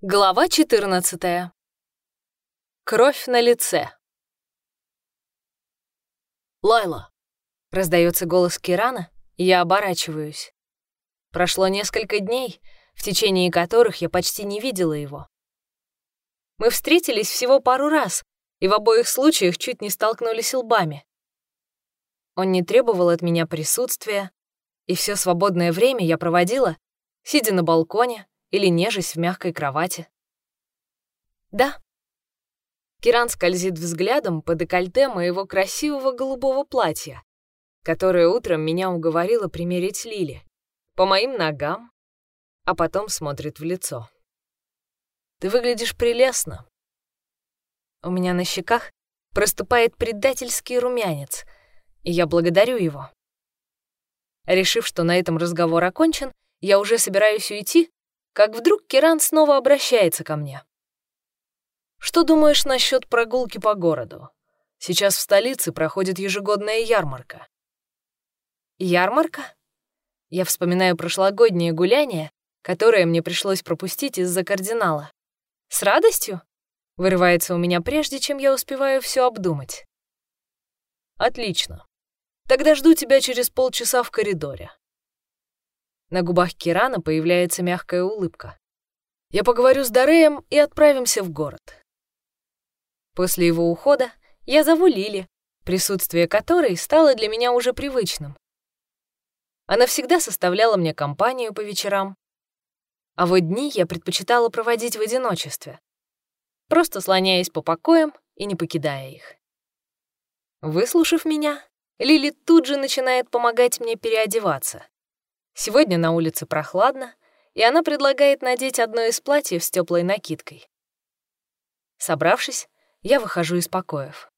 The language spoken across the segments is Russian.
Глава 14. Кровь на лице. «Лайла!» — раздается голос Кирана, и я оборачиваюсь. Прошло несколько дней, в течение которых я почти не видела его. Мы встретились всего пару раз, и в обоих случаях чуть не столкнулись лбами. Он не требовал от меня присутствия, и все свободное время я проводила, сидя на балконе, или нежесть в мягкой кровати. Да. Киран скользит взглядом по декольте моего красивого голубого платья, которое утром меня уговорило примерить Лили, по моим ногам, а потом смотрит в лицо. Ты выглядишь прелестно. У меня на щеках проступает предательский румянец, и я благодарю его. Решив, что на этом разговор окончен, я уже собираюсь уйти, как вдруг Киран снова обращается ко мне. «Что думаешь насчет прогулки по городу? Сейчас в столице проходит ежегодная ярмарка». «Ярмарка?» Я вспоминаю прошлогоднее гуляние, которое мне пришлось пропустить из-за кардинала. «С радостью?» — вырывается у меня прежде, чем я успеваю все обдумать. «Отлично. Тогда жду тебя через полчаса в коридоре. На губах Кирана появляется мягкая улыбка. «Я поговорю с Дареем и отправимся в город». После его ухода я зову Лили, присутствие которой стало для меня уже привычным. Она всегда составляла мне компанию по вечерам, а вот дни я предпочитала проводить в одиночестве, просто слоняясь по покоям и не покидая их. Выслушав меня, Лили тут же начинает помогать мне переодеваться. Сегодня на улице прохладно, и она предлагает надеть одно из платьев с теплой накидкой. Собравшись, я выхожу из покоев.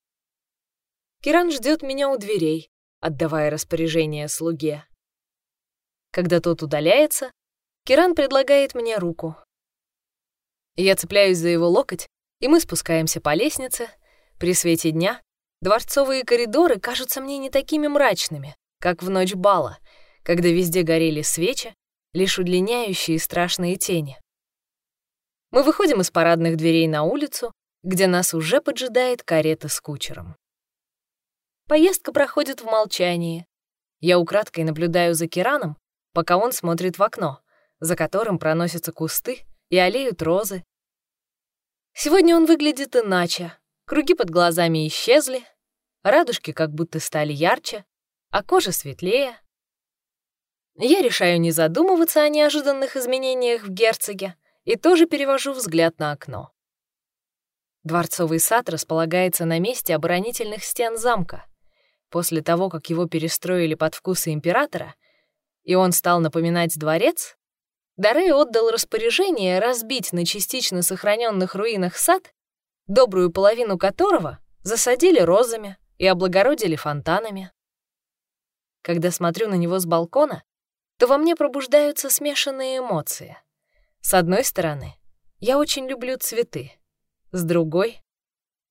Киран ждет меня у дверей, отдавая распоряжение слуге. Когда тот удаляется, Киран предлагает мне руку. Я цепляюсь за его локоть, и мы спускаемся по лестнице. При свете дня дворцовые коридоры кажутся мне не такими мрачными, как в ночь бала — когда везде горели свечи, лишь удлиняющие страшные тени. Мы выходим из парадных дверей на улицу, где нас уже поджидает карета с кучером. Поездка проходит в молчании. Я украдкой наблюдаю за Кираном, пока он смотрит в окно, за которым проносятся кусты и олеют розы. Сегодня он выглядит иначе. Круги под глазами исчезли, радужки как будто стали ярче, а кожа светлее. Я решаю не задумываться о неожиданных изменениях в герцоге и тоже перевожу взгляд на окно. Дворцовый сад располагается на месте оборонительных стен замка. После того, как его перестроили под вкусы императора, и он стал напоминать дворец, Дарей отдал распоряжение разбить на частично сохраненных руинах сад, добрую половину которого засадили розами и облагородили фонтанами. Когда смотрю на него с балкона, то во мне пробуждаются смешанные эмоции. С одной стороны, я очень люблю цветы. С другой,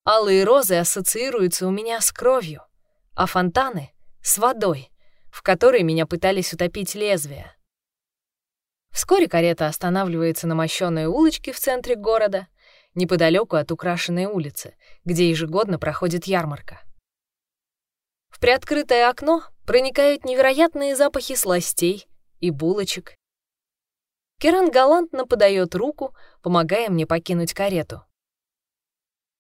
алые розы ассоциируются у меня с кровью, а фонтаны — с водой, в которой меня пытались утопить лезвия. Вскоре карета останавливается на мощёной улочке в центре города, неподалеку от украшенной улицы, где ежегодно проходит ярмарка. В приоткрытое окно проникают невероятные запахи сластей, и булочек. Керан галантно подает руку, помогая мне покинуть карету.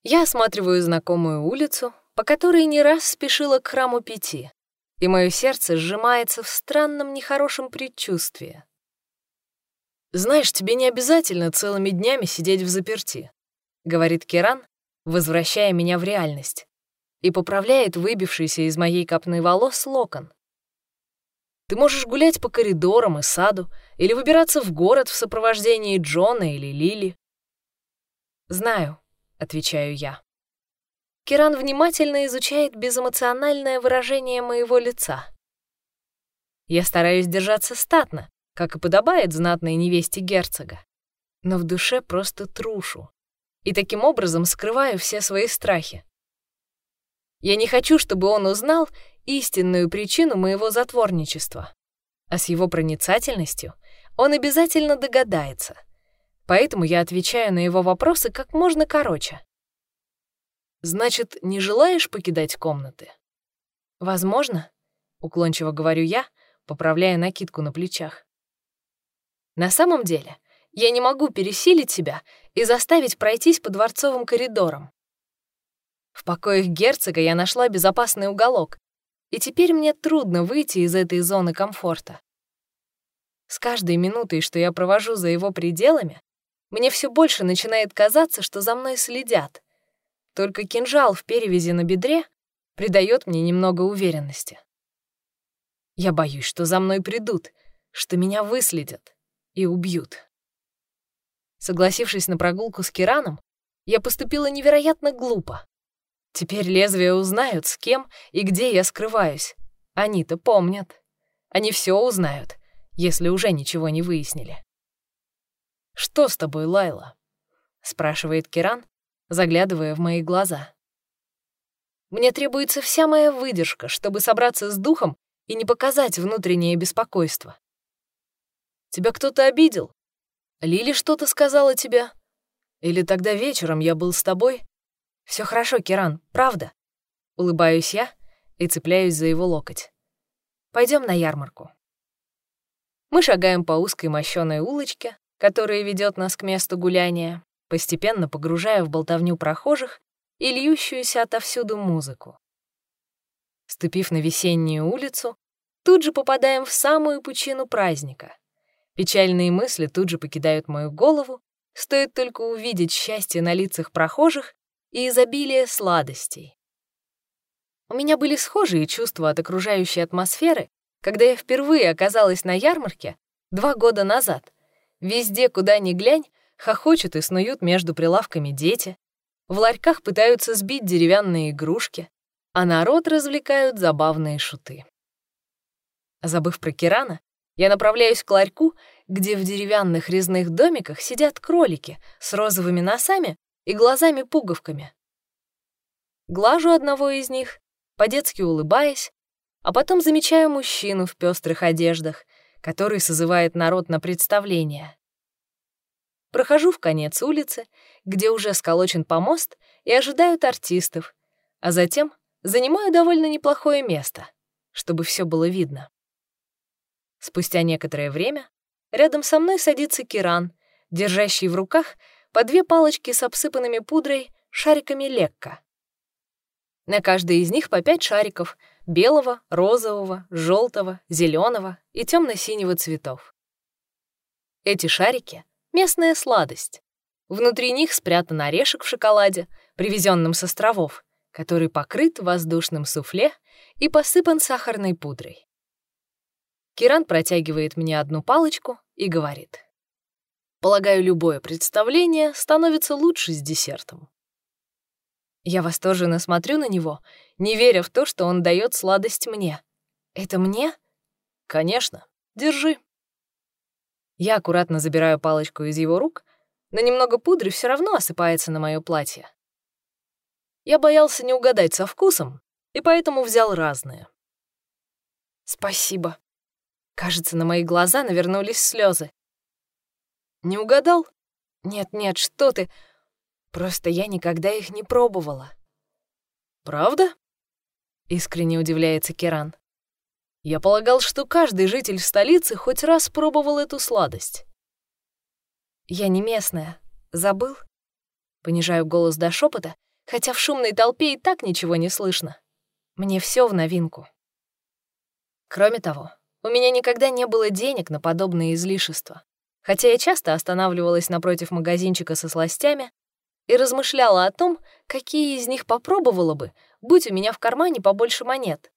Я осматриваю знакомую улицу, по которой не раз спешила к храму пяти, и мое сердце сжимается в странном нехорошем предчувствии. «Знаешь, тебе не обязательно целыми днями сидеть в заперти», — говорит Керан, возвращая меня в реальность, и поправляет выбившийся из моей копны волос локон. Ты можешь гулять по коридорам и саду или выбираться в город в сопровождении Джона или Лили. «Знаю», — отвечаю я. Киран внимательно изучает безэмоциональное выражение моего лица. Я стараюсь держаться статно, как и подобает знатной невесте герцога, но в душе просто трушу и таким образом скрываю все свои страхи. Я не хочу, чтобы он узнал истинную причину моего затворничества. А с его проницательностью он обязательно догадается. поэтому я отвечаю на его вопросы как можно короче. «Значит, не желаешь покидать комнаты?» «Возможно», — уклончиво говорю я, поправляя накидку на плечах. «На самом деле, я не могу пересилить себя и заставить пройтись по дворцовым коридорам. В покоях герцога я нашла безопасный уголок, и теперь мне трудно выйти из этой зоны комфорта. С каждой минутой, что я провожу за его пределами, мне все больше начинает казаться, что за мной следят. Только кинжал в перевязи на бедре придает мне немного уверенности. Я боюсь, что за мной придут, что меня выследят и убьют. Согласившись на прогулку с Кираном, я поступила невероятно глупо. Теперь лезвия узнают, с кем и где я скрываюсь. Они-то помнят. Они все узнают, если уже ничего не выяснили. «Что с тобой, Лайла?» — спрашивает Киран, заглядывая в мои глаза. Мне требуется вся моя выдержка, чтобы собраться с духом и не показать внутреннее беспокойство. Тебя кто-то обидел? Лили что-то сказала тебе? Или тогда вечером я был с тобой, все хорошо, Киран, правда. Улыбаюсь я и цепляюсь за его локоть. Пойдем на ярмарку. Мы шагаем по узкой мощёной улочке, которая ведет нас к месту гуляния, постепенно погружая в болтовню прохожих и льющуюся отовсюду музыку. Ступив на весеннюю улицу, тут же попадаем в самую пучину праздника. Печальные мысли тут же покидают мою голову, стоит только увидеть счастье на лицах прохожих и изобилие сладостей. У меня были схожие чувства от окружающей атмосферы, когда я впервые оказалась на ярмарке два года назад. Везде, куда ни глянь, хохочут и снуют между прилавками дети, в ларьках пытаются сбить деревянные игрушки, а народ развлекают забавные шуты. Забыв про Кирана, я направляюсь к ларьку, где в деревянных резных домиках сидят кролики с розовыми носами и глазами-пуговками. Глажу одного из них, по-детски улыбаясь, а потом замечаю мужчину в пестрых одеждах, который созывает народ на представление. Прохожу в конец улицы, где уже сколочен помост, и ожидают артистов, а затем занимаю довольно неплохое место, чтобы все было видно. Спустя некоторое время рядом со мной садится Киран, держащий в руках по две палочки с обсыпанными пудрой шариками лекка. На каждой из них по пять шариков — белого, розового, желтого, зеленого и темно-синего цветов. Эти шарики — местная сладость. Внутри них спрятан орешек в шоколаде, привезенном с островов, который покрыт воздушным суфле и посыпан сахарной пудрой. Киран протягивает мне одну палочку и говорит — Полагаю, любое представление становится лучше с десертом. Я восторженно смотрю на него, не веря в то, что он дает сладость мне. Это мне? Конечно. Держи. Я аккуратно забираю палочку из его рук, но немного пудры все равно осыпается на мое платье. Я боялся не угадать со вкусом, и поэтому взял разные. Спасибо. Кажется, на мои глаза навернулись слезы. Не угадал? Нет-нет, что ты. Просто я никогда их не пробовала. Правда? Искренне удивляется Керан. Я полагал, что каждый житель столицы хоть раз пробовал эту сладость. Я не местная. Забыл? Понижаю голос до шепота, хотя в шумной толпе и так ничего не слышно. Мне все в новинку. Кроме того, у меня никогда не было денег на подобные излишества хотя я часто останавливалась напротив магазинчика со сластями и размышляла о том, какие из них попробовала бы, будь у меня в кармане побольше монет.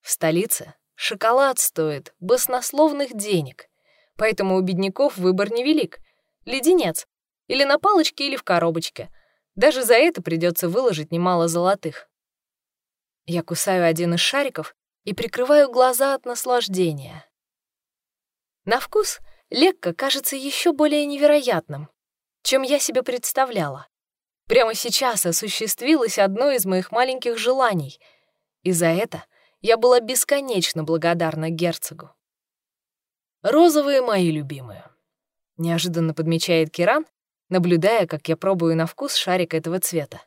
В столице шоколад стоит баснословных денег, поэтому у бедняков выбор невелик. Леденец. Или на палочке, или в коробочке. Даже за это придется выложить немало золотых. Я кусаю один из шариков и прикрываю глаза от наслаждения. На вкус Лекка кажется еще более невероятным, чем я себе представляла. Прямо сейчас осуществилось одно из моих маленьких желаний, и за это я была бесконечно благодарна герцогу. Розовые мои любимые. Неожиданно подмечает Киран, наблюдая, как я пробую на вкус шарик этого цвета.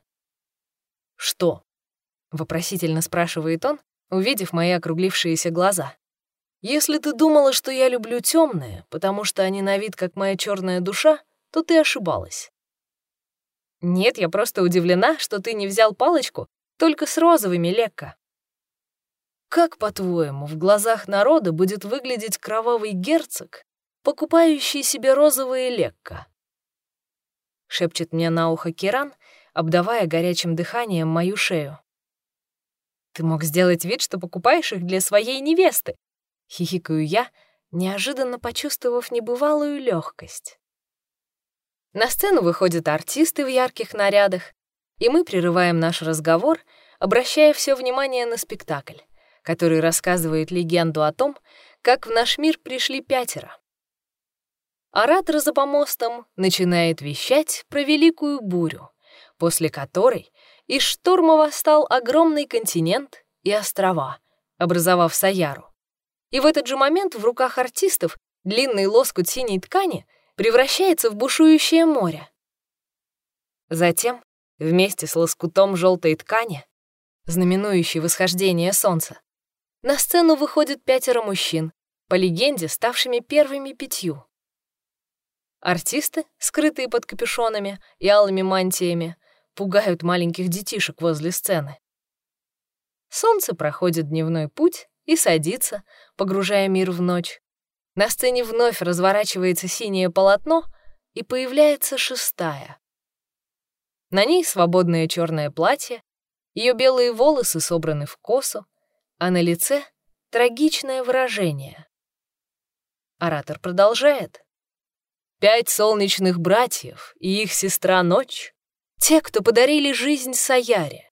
«Что?» — вопросительно спрашивает он, увидев мои округлившиеся глаза. «Если ты думала, что я люблю темные, потому что они на вид как моя черная душа, то ты ошибалась». «Нет, я просто удивлена, что ты не взял палочку только с розовыми, Лекка». «Как, по-твоему, в глазах народа будет выглядеть кровавый герцог, покупающий себе розовые Лекка?» Шепчет мне на ухо Киран, обдавая горячим дыханием мою шею. «Ты мог сделать вид, что покупаешь их для своей невесты!» — хихикаю я, неожиданно почувствовав небывалую легкость. На сцену выходят артисты в ярких нарядах, и мы прерываем наш разговор, обращая все внимание на спектакль, который рассказывает легенду о том, как в наш мир пришли пятеро. Оратор за помостом начинает вещать про великую бурю, после которой из шторма восстал огромный континент и острова, образовав Саяру. И в этот же момент в руках артистов длинный лоскут синей ткани превращается в бушующее море. Затем, вместе с лоскутом желтой ткани, знаменующей восхождение солнца, на сцену выходят пятеро мужчин, по легенде ставшими первыми пятью. Артисты, скрытые под капюшонами и алыми мантиями, пугают маленьких детишек возле сцены. Солнце проходит дневной путь и садится, погружая мир в ночь. На сцене вновь разворачивается синее полотно, и появляется шестая. На ней свободное черное платье, ее белые волосы собраны в косу, а на лице трагичное выражение. Оратор продолжает. Пять солнечных братьев и их сестра Ночь те, кто подарили жизнь Саяре.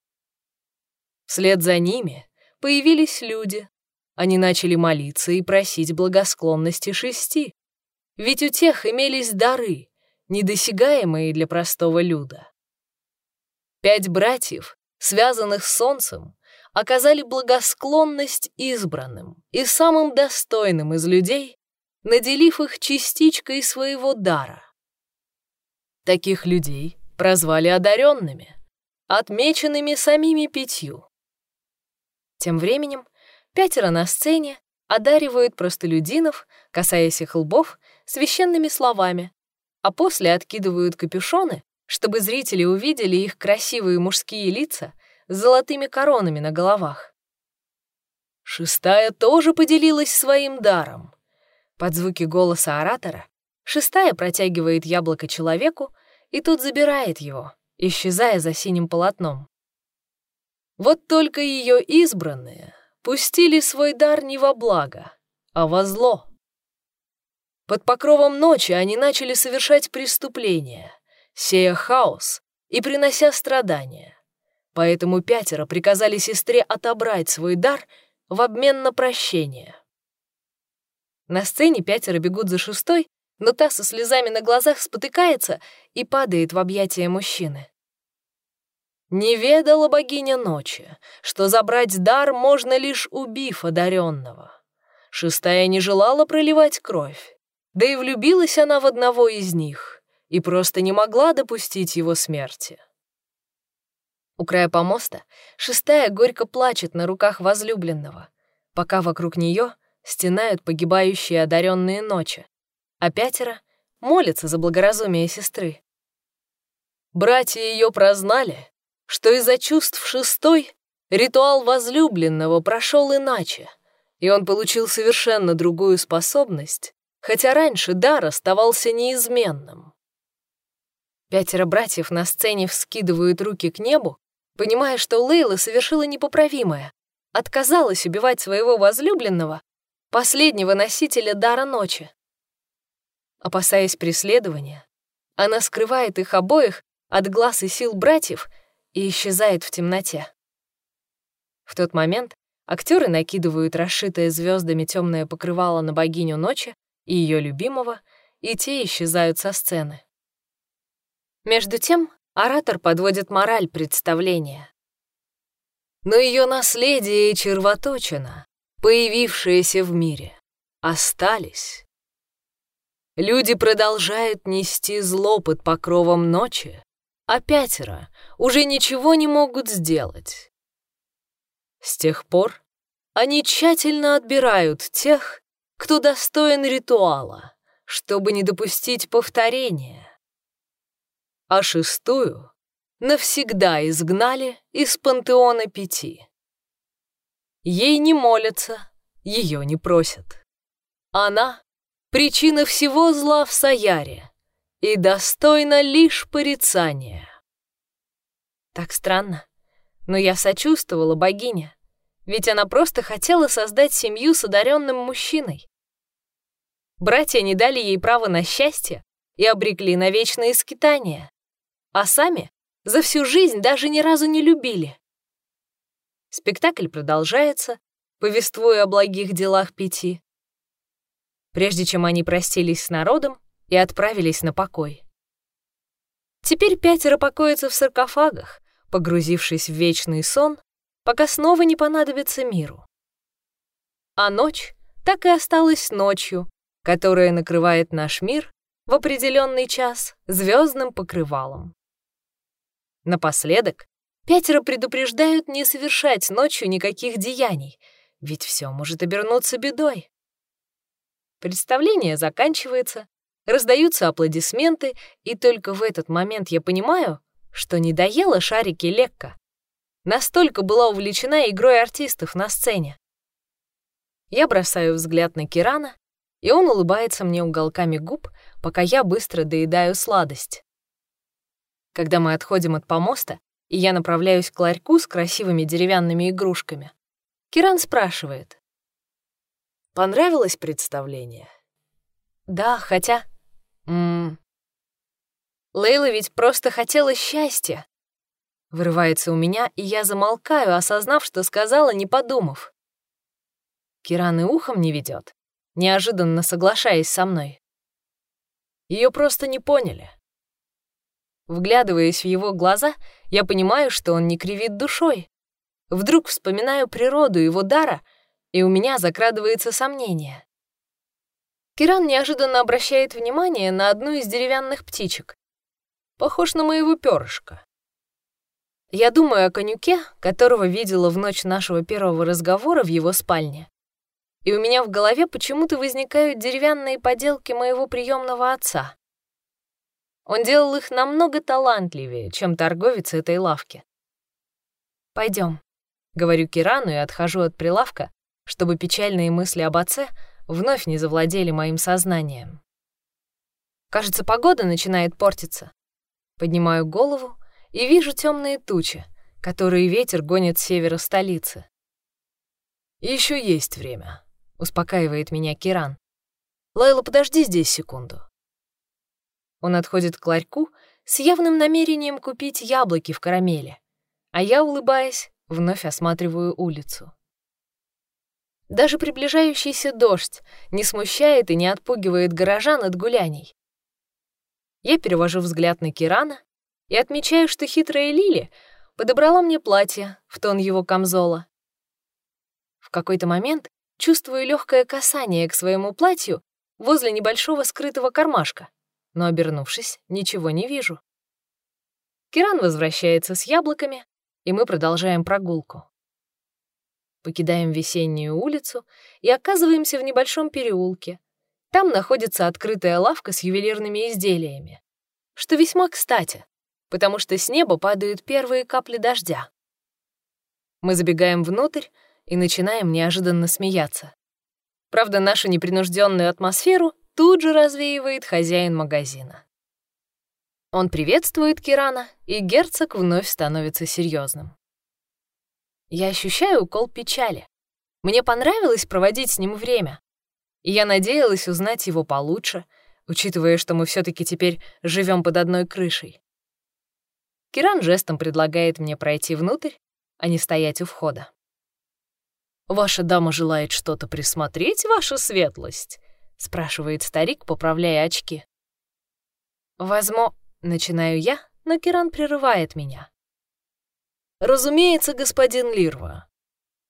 Вслед за ними появились люди. Они начали молиться и просить благосклонности шести, ведь у тех имелись дары, недосягаемые для простого люда. Пять братьев, связанных с солнцем, оказали благосклонность избранным и самым достойным из людей, наделив их частичкой своего дара. Таких людей прозвали одаренными, отмеченными самими пятью. Тем временем пятеро на сцене одаривают простолюдинов, касаясь их лбов, священными словами, а после откидывают капюшоны, чтобы зрители увидели их красивые мужские лица с золотыми коронами на головах. Шестая тоже поделилась своим даром. Под звуки голоса оратора шестая протягивает яблоко человеку, и тут забирает его, исчезая за синим полотном. Вот только ее избранные пустили свой дар не во благо, а во зло. Под покровом ночи они начали совершать преступления, сея хаос и принося страдания. Поэтому пятеро приказали сестре отобрать свой дар в обмен на прощение. На сцене пятеро бегут за шестой, но та со слезами на глазах спотыкается и падает в объятия мужчины. Не ведала богиня ночи, что забрать дар можно лишь убив одаренного. Шестая не желала проливать кровь, да и влюбилась она в одного из них и просто не могла допустить его смерти. У края помоста шестая горько плачет на руках возлюбленного, пока вокруг нее стенают погибающие одаренные ночи, а пятеро молятся за благоразумие сестры. Братья ее прознали, что из-за чувств шестой ритуал возлюбленного прошел иначе, и он получил совершенно другую способность, хотя раньше дар оставался неизменным. Пятеро братьев на сцене вскидывают руки к небу, понимая, что Лейла совершила непоправимое, отказалась убивать своего возлюбленного, последнего носителя дара ночи. Опасаясь преследования, она скрывает их обоих от глаз и сил братьев и исчезает в темноте. В тот момент актеры накидывают расшитое звездами темное покрывало на богиню ночи и ее любимого, и те исчезают со сцены. Между тем оратор подводит мораль представления. Но ее наследие и червоточина, появившиеся в мире, остались Люди продолжают нести зло под покровом ночи, а пятеро уже ничего не могут сделать. С тех пор они тщательно отбирают тех, кто достоин ритуала, чтобы не допустить повторения. А шестую навсегда изгнали из пантеона пяти. Ей не молятся, ее не просят. Она — причина всего зла в Саяре и достойна лишь порицания. Так странно, но я сочувствовала богине, ведь она просто хотела создать семью с одаренным мужчиной. Братья не дали ей права на счастье и обрекли на вечное скитание, а сами за всю жизнь даже ни разу не любили. Спектакль продолжается, повествуя о благих делах пяти. Прежде чем они простились с народом и отправились на покой. Теперь пятеро покоятся в саркофагах, погрузившись в вечный сон, пока снова не понадобится миру. А ночь так и осталась ночью, которая накрывает наш мир в определенный час звездным покрывалом. Напоследок, пятеро предупреждают не совершать ночью никаких деяний, ведь все может обернуться бедой. Представление заканчивается, раздаются аплодисменты, и только в этот момент я понимаю, что не доела шарики Лекка. Настолько была увлечена игрой артистов на сцене. Я бросаю взгляд на Кирана, и он улыбается мне уголками губ, пока я быстро доедаю сладость. Когда мы отходим от помоста, и я направляюсь к ларьку с красивыми деревянными игрушками, Киран спрашивает. «Понравилось представление?» «Да, хотя...» М. Лейла ведь просто хотела счастья. Вырывается у меня, и я замолкаю, осознав, что сказала, не подумав. Киран и ухом не ведет, неожиданно соглашаясь со мной. Ее просто не поняли. Вглядываясь в его глаза, я понимаю, что он не кривит душой. Вдруг вспоминаю природу его дара, и у меня закрадывается сомнение. Киран неожиданно обращает внимание на одну из деревянных птичек. Похож на моего перышка. Я думаю о конюке, которого видела в ночь нашего первого разговора в его спальне. И у меня в голове почему-то возникают деревянные поделки моего приемного отца. Он делал их намного талантливее, чем торговец этой лавки. Пойдем, говорю Кирану и отхожу от прилавка, чтобы печальные мысли об отце вновь не завладели моим сознанием. Кажется, погода начинает портиться. Поднимаю голову и вижу темные тучи, которые ветер гонит с севера столицы. Еще есть время, успокаивает меня Киран. Лайла, подожди здесь секунду. Он отходит к ларьку с явным намерением купить яблоки в карамели, а я, улыбаясь, вновь осматриваю улицу. Даже приближающийся дождь не смущает и не отпугивает горожан от гуляний. Я перевожу взгляд на Кирана и отмечаю, что хитрая Лили подобрала мне платье в тон его камзола. В какой-то момент чувствую легкое касание к своему платью возле небольшого скрытого кармашка, но, обернувшись, ничего не вижу. Киран возвращается с яблоками, и мы продолжаем прогулку. Покидаем весеннюю улицу и оказываемся в небольшом переулке. Там находится открытая лавка с ювелирными изделиями, что весьма кстати, потому что с неба падают первые капли дождя. Мы забегаем внутрь и начинаем неожиданно смеяться. Правда, нашу непринужденную атмосферу тут же развеивает хозяин магазина. Он приветствует Кирана, и герцог вновь становится серьезным. Я ощущаю укол печали. Мне понравилось проводить с ним время, и я надеялась узнать его получше, учитывая, что мы все таки теперь живем под одной крышей. Киран жестом предлагает мне пройти внутрь, а не стоять у входа. «Ваша дама желает что-то присмотреть, ваша светлость?» — спрашивает старик, поправляя очки. «Возьму...» — начинаю я, но Киран прерывает меня. «Разумеется, господин Лирва.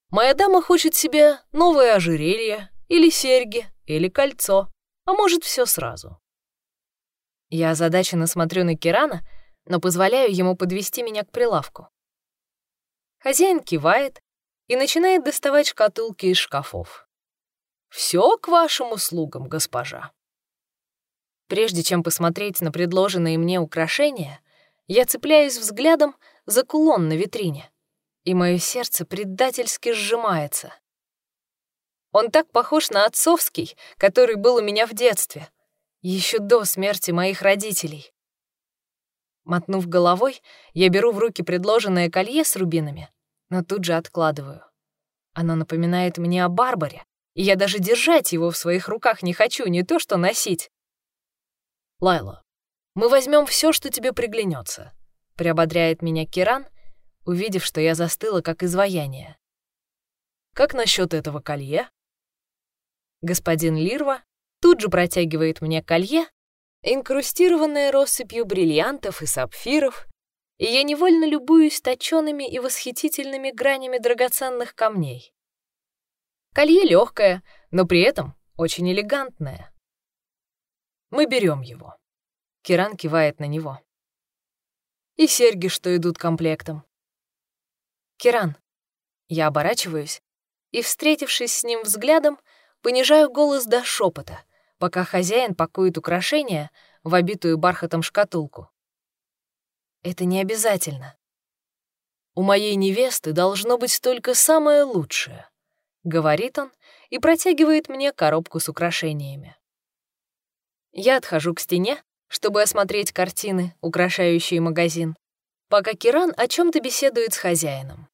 Моя дама хочет себе новое ожерелье, или серьги, или кольцо. А может, все сразу. Я озадаченно смотрю на Кирана, но позволяю ему подвести меня к прилавку. Хозяин кивает и начинает доставать шкатулки из шкафов. Все к вашим услугам, госпожа. Прежде чем посмотреть на предложенные мне украшения, я цепляюсь взглядом за кулон на витрине, и мое сердце предательски сжимается. Он так похож на отцовский, который был у меня в детстве, еще до смерти моих родителей. Мотнув головой, я беру в руки предложенное колье с рубинами, но тут же откладываю. Оно напоминает мне о Барбаре, и я даже держать его в своих руках не хочу, не то что носить. Лайла, мы возьмем все, что тебе приглянется, приободряет меня Киран, увидев, что я застыла как изваяние. Как насчет этого колье? Господин Лирва тут же протягивает мне колье, инкрустированное россыпью бриллиантов и сапфиров, и я невольно любуюсь точёными и восхитительными гранями драгоценных камней. Колье легкое, но при этом очень элегантное. Мы берем его. Киран кивает на него. И серьги, что идут комплектом. Киран. Я оборачиваюсь и, встретившись с ним взглядом, понижаю голос до шепота, пока хозяин пакует украшения в обитую бархатом шкатулку. Это не обязательно. У моей невесты должно быть только самое лучшее, говорит он и протягивает мне коробку с украшениями. Я отхожу к стене, чтобы осмотреть картины, украшающие магазин, пока Киран о чем то беседует с хозяином.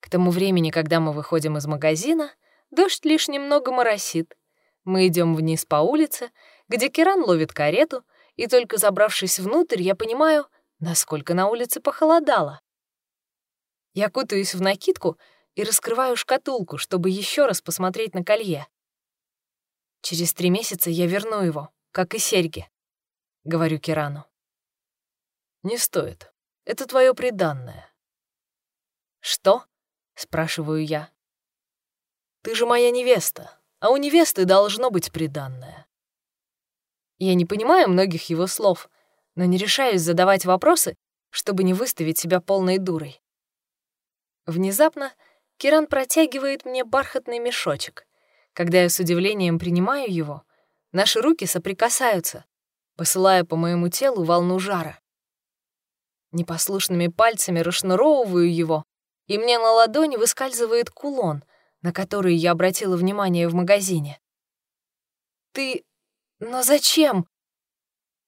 К тому времени, когда мы выходим из магазина, дождь лишь немного моросит. Мы идем вниз по улице, где Киран ловит карету, и только забравшись внутрь, я понимаю, насколько на улице похолодало. Я кутаюсь в накидку и раскрываю шкатулку, чтобы еще раз посмотреть на колье. Через три месяца я верну его, как и серьги, — говорю Кирану. Не стоит. Это твое приданное. Что? — спрашиваю я. Ты же моя невеста, а у невесты должно быть приданное. Я не понимаю многих его слов, но не решаюсь задавать вопросы, чтобы не выставить себя полной дурой. Внезапно Киран протягивает мне бархатный мешочек. Когда я с удивлением принимаю его, наши руки соприкасаются, посылая по моему телу волну жара. Непослушными пальцами расшнуровываю его, и мне на ладони выскальзывает кулон, на который я обратила внимание в магазине. «Ты... но зачем?»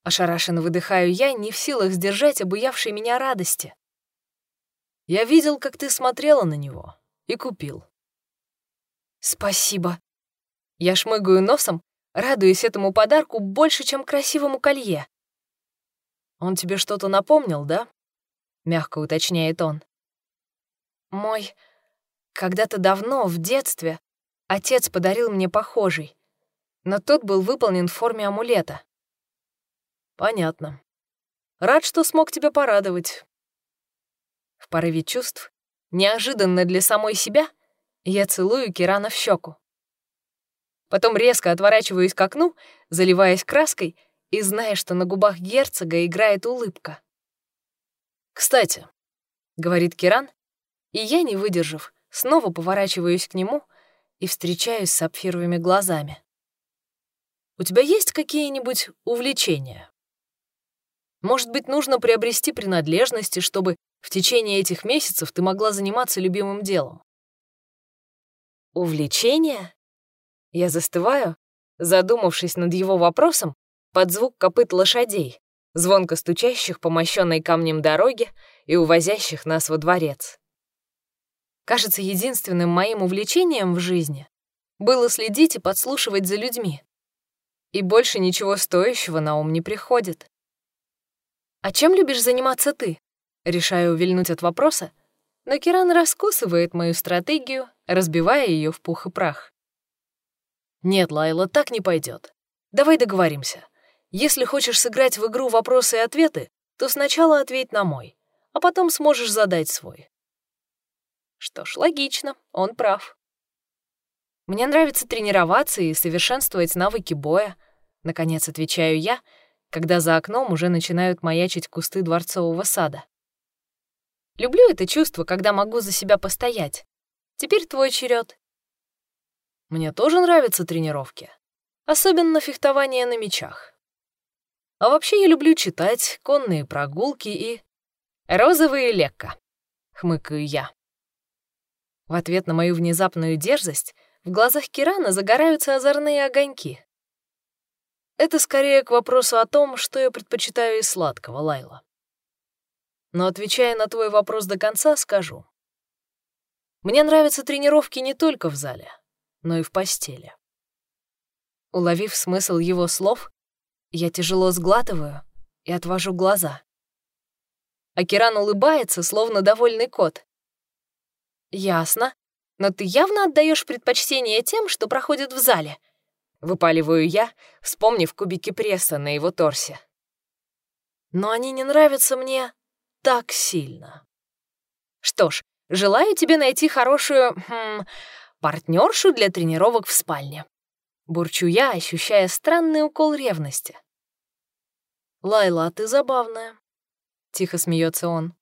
Ошарашенно выдыхаю я, не в силах сдержать обуявшей меня радости. «Я видел, как ты смотрела на него, и купил». «Спасибо», я шмыгаю носом, радуясь этому подарку больше, чем красивому колье. «Он тебе что-то напомнил, да?» — мягко уточняет он. «Мой... Когда-то давно, в детстве, отец подарил мне похожий, но тот был выполнен в форме амулета». «Понятно. Рад, что смог тебя порадовать». В порыве чувств, неожиданно для самой себя, я целую Кирана в щеку. Потом резко отворачиваюсь к окну, заливаясь краской и зная, что на губах герцога играет улыбка. «Кстати», — говорит Киран, и я, не выдержав, снова поворачиваюсь к нему и встречаюсь с сапфировыми глазами. «У тебя есть какие-нибудь увлечения? Может быть, нужно приобрести принадлежности, чтобы в течение этих месяцев ты могла заниматься любимым делом?» «Увлечения?» Я застываю, задумавшись над его вопросом, под звук копыт лошадей, звонко стучащих по мощенной камнем дороге и увозящих нас во дворец. Кажется, единственным моим увлечением в жизни было следить и подслушивать за людьми. И больше ничего стоящего на ум не приходит. «А чем любишь заниматься ты?» Решаю увильнуть от вопроса, но Киран раскусывает мою стратегию, разбивая ее в пух и прах. «Нет, Лайла, так не пойдет. Давай договоримся. Если хочешь сыграть в игру вопросы и ответы, то сначала ответь на мой, а потом сможешь задать свой». Что ж, логично, он прав. Мне нравится тренироваться и совершенствовать навыки боя, наконец отвечаю я, когда за окном уже начинают маячить кусты дворцового сада. Люблю это чувство, когда могу за себя постоять. Теперь твой черед. Мне тоже нравятся тренировки, особенно фехтование на мечах. А вообще я люблю читать, конные прогулки и... Розовые лекка, хмыкаю я. В ответ на мою внезапную дерзость в глазах Кирана загораются озорные огоньки. Это скорее к вопросу о том, что я предпочитаю из сладкого, Лайла. Но отвечая на твой вопрос до конца, скажу. Мне нравятся тренировки не только в зале, но и в постели. Уловив смысл его слов, я тяжело сглатываю и отвожу глаза. Акиран улыбается, словно довольный кот. «Ясно. Но ты явно отдаешь предпочтение тем, что проходит в зале», — выпаливаю я, вспомнив кубики пресса на его торсе. «Но они не нравятся мне так сильно. Что ж, желаю тебе найти хорошую хм, партнершу для тренировок в спальне. Бурчу я, ощущая странный укол ревности. «Лайла, а ты забавная», — тихо смеется он.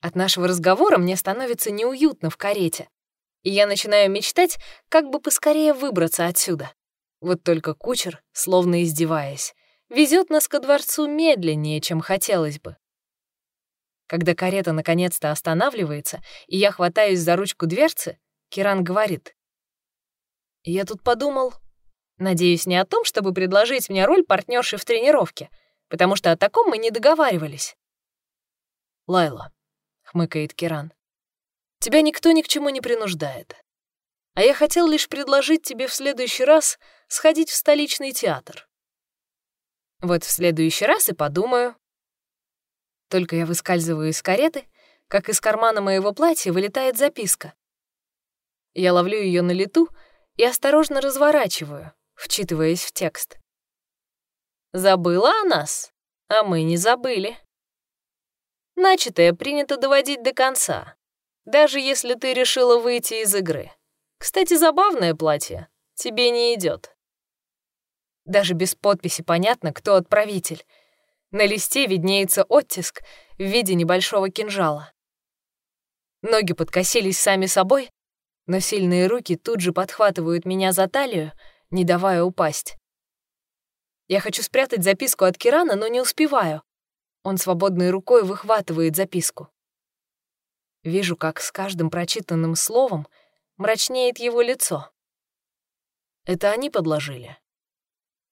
От нашего разговора мне становится неуютно в карете, и я начинаю мечтать, как бы поскорее выбраться отсюда. Вот только кучер, словно издеваясь, везет нас ко дворцу медленнее, чем хотелось бы. Когда карета наконец-то останавливается, и я хватаюсь за ручку дверцы, Киран говорит. «Я тут подумал, надеюсь, не о том, чтобы предложить мне роль партнерши в тренировке, потому что о таком мы не договаривались». «Лайла», — хмыкает Киран, — «тебя никто ни к чему не принуждает. А я хотел лишь предложить тебе в следующий раз сходить в столичный театр». Вот в следующий раз и подумаю, только я выскальзываю из кареты, как из кармана моего платья вылетает записка. Я ловлю ее на лету и осторожно разворачиваю, вчитываясь в текст. «Забыла о нас, а мы не забыли. Начатое принято доводить до конца, даже если ты решила выйти из игры. Кстати, забавное платье, тебе не идет. Даже без подписи понятно, кто отправитель — на листе виднеется оттиск в виде небольшого кинжала. Ноги подкосились сами собой, но сильные руки тут же подхватывают меня за талию, не давая упасть. Я хочу спрятать записку от Кирана, но не успеваю. Он свободной рукой выхватывает записку. Вижу, как с каждым прочитанным словом мрачнеет его лицо. Это они подложили.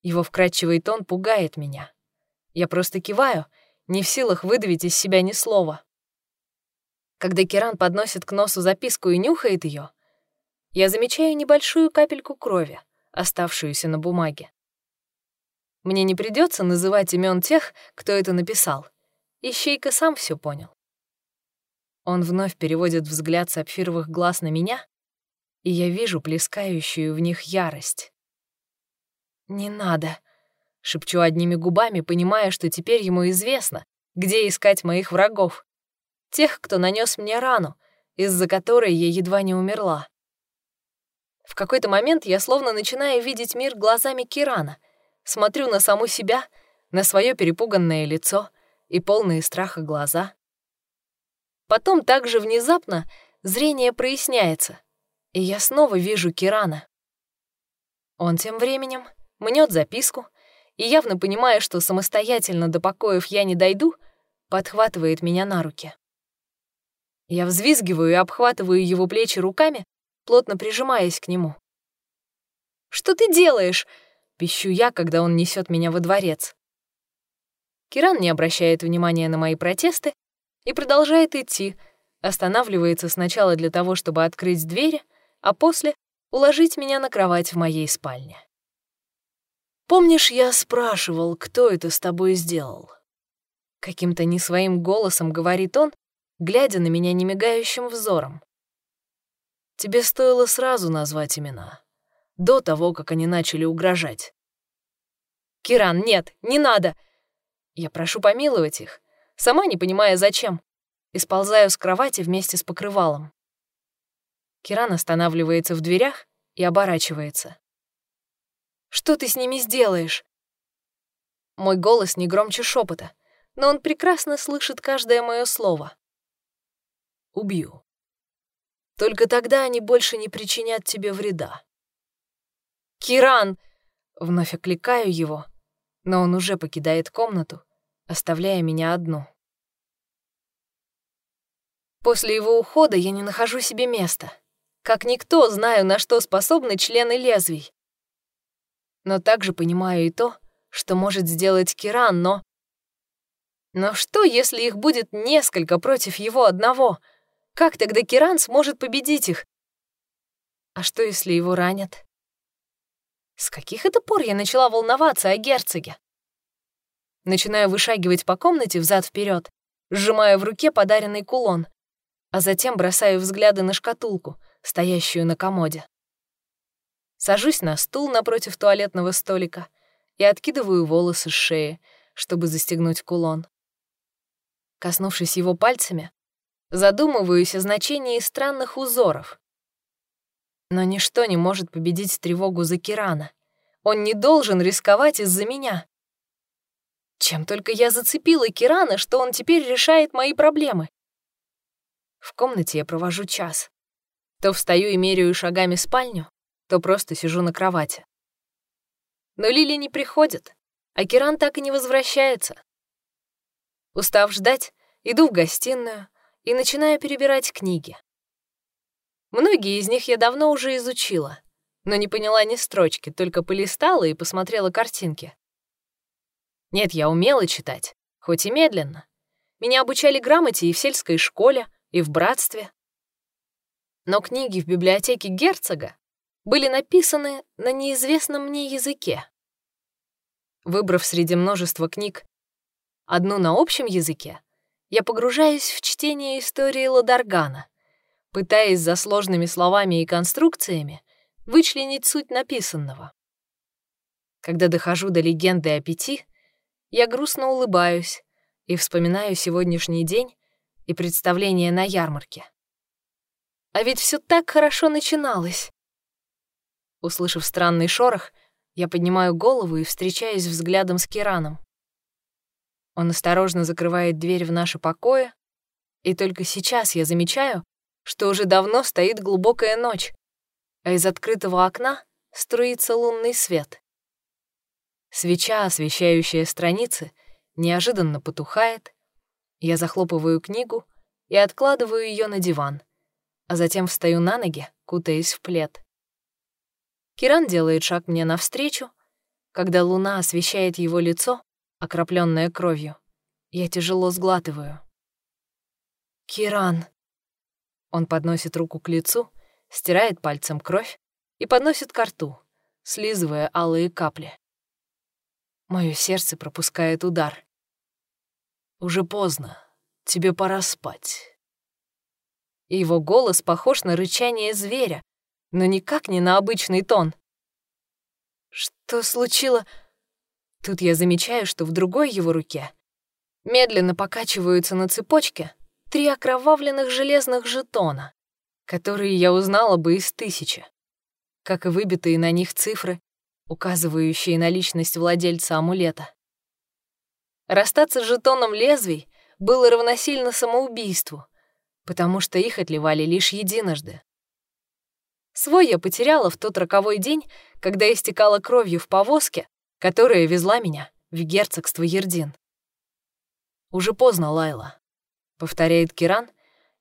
Его вкрадчивый тон пугает меня. Я просто киваю, не в силах выдавить из себя ни слова. Когда Киран подносит к носу записку и нюхает ее, я замечаю небольшую капельку крови, оставшуюся на бумаге. Мне не придется называть имен тех, кто это написал. Ищейка сам все понял. Он вновь переводит взгляд сапфировых глаз на меня, и я вижу плескающую в них ярость. «Не надо», — шепчу одними губами, понимая, что теперь ему известно, где искать моих врагов. Тех, кто нанес мне рану, из-за которой я едва не умерла. В какой-то момент я словно начинаю видеть мир глазами Кирана, смотрю на саму себя, на свое перепуганное лицо и полные страха глаза. Потом также внезапно зрение проясняется, и я снова вижу Кирана. Он тем временем мнет записку — и, явно понимая, что самостоятельно до покоев я не дойду, подхватывает меня на руки. Я взвизгиваю и обхватываю его плечи руками, плотно прижимаясь к нему. «Что ты делаешь?» — пищу я, когда он несет меня во дворец. Киран не обращает внимания на мои протесты и продолжает идти, останавливается сначала для того, чтобы открыть двери, а после — уложить меня на кровать в моей спальне. Помнишь, я спрашивал, кто это с тобой сделал? Каким-то не своим голосом говорит он, глядя на меня немигающим взором. Тебе стоило сразу назвать имена, до того, как они начали угрожать. Киран, нет, не надо. Я прошу помиловать их, сама не понимая, зачем, и сползаю с кровати вместе с покрывалом. Киран останавливается в дверях и оборачивается. «Что ты с ними сделаешь?» Мой голос не громче шепота, но он прекрасно слышит каждое мое слово. «Убью. Только тогда они больше не причинят тебе вреда». «Киран!» — вновь окликаю его, но он уже покидает комнату, оставляя меня одну. После его ухода я не нахожу себе места. Как никто знаю, на что способны члены лезвий. Но также понимаю и то, что может сделать Киран, но... Но что, если их будет несколько против его одного? Как тогда Киран сможет победить их? А что, если его ранят? С каких это пор я начала волноваться о герцоге? Начинаю вышагивать по комнате взад вперед, сжимая в руке подаренный кулон — а затем бросаю взгляды на шкатулку, стоящую на комоде. Сажусь на стул напротив туалетного столика и откидываю волосы с шеи, чтобы застегнуть кулон. Коснувшись его пальцами, задумываюсь о значении странных узоров. Но ничто не может победить тревогу за Кирана. Он не должен рисковать из-за меня. Чем только я зацепила Кирана, что он теперь решает мои проблемы. В комнате я провожу час. То встаю и меряю шагами спальню, то просто сижу на кровати. Но Лили не приходит, а Киран так и не возвращается. Устав ждать, иду в гостиную и начинаю перебирать книги. Многие из них я давно уже изучила, но не поняла ни строчки, только полистала и посмотрела картинки. Нет, я умела читать, хоть и медленно. Меня обучали грамоте и в сельской школе, и в братстве. Но книги в библиотеке герцога были написаны на неизвестном мне языке. Выбрав среди множества книг одну на общем языке, я погружаюсь в чтение истории Ладаргана, пытаясь за сложными словами и конструкциями вычленить суть написанного. Когда дохожу до легенды о пяти, я грустно улыбаюсь и вспоминаю сегодняшний день и представление на ярмарке. А ведь все так хорошо начиналось. Услышав странный шорох, я поднимаю голову и встречаюсь взглядом с Кираном. Он осторожно закрывает дверь в наше покое, и только сейчас я замечаю, что уже давно стоит глубокая ночь, а из открытого окна струится лунный свет. Свеча, освещающая страницы, неожиданно потухает, я захлопываю книгу и откладываю ее на диван, а затем встаю на ноги, кутаясь в плед. Киран делает шаг мне навстречу, когда луна освещает его лицо, окропленное кровью. Я тяжело сглатываю. «Киран!» Он подносит руку к лицу, стирает пальцем кровь и подносит ко рту, слизывая алые капли. Мое сердце пропускает удар. Уже поздно. Тебе пора спать. Его голос похож на рычание зверя, но никак не на обычный тон. Что случилось? Тут я замечаю, что в другой его руке медленно покачиваются на цепочке три окровавленных железных жетона, которые я узнала бы из тысячи, как и выбитые на них цифры, указывающие на личность владельца амулета. Расстаться с жетоном лезвий было равносильно самоубийству, потому что их отливали лишь единожды. Свой я потеряла в тот роковой день, когда истекала кровью в повозке, которая везла меня в герцогство Ердин. «Уже поздно, Лайла», — повторяет Киран,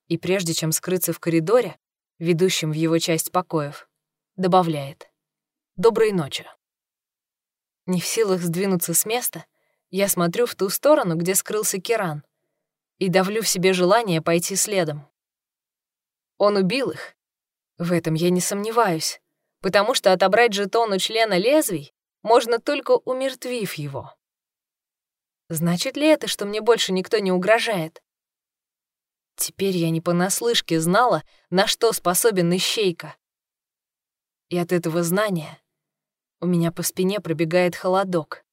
и прежде чем скрыться в коридоре, ведущем в его часть покоев, добавляет «Доброй ночи». Не в силах сдвинуться с места — я смотрю в ту сторону, где скрылся Киран, и давлю в себе желание пойти следом. Он убил их. В этом я не сомневаюсь, потому что отобрать жетон у члена лезвий можно только умертвив его. Значит ли это, что мне больше никто не угрожает? Теперь я не понаслышке знала, на что способен Ищейка. И от этого знания у меня по спине пробегает холодок.